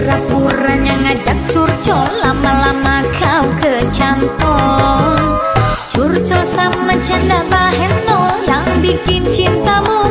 Pura-puranya ngajak curcol Lama-lama kau kecantol Curcol sama canda bahenol Yang bikin cintamu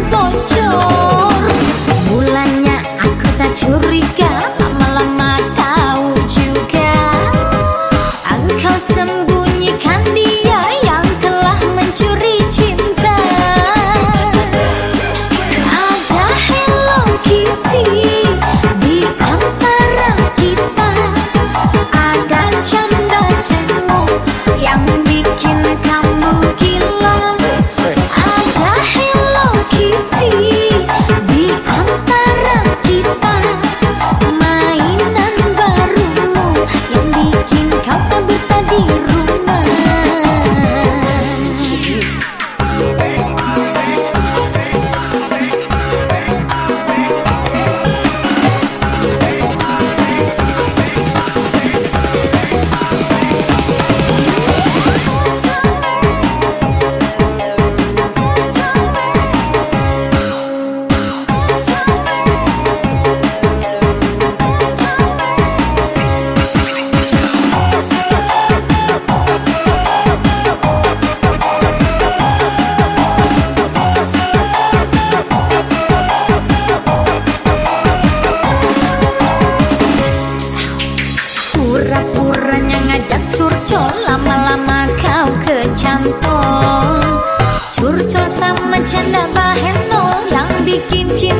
curcol lama-lama kau kecantol curcol sama canda baheno yang bikin cinta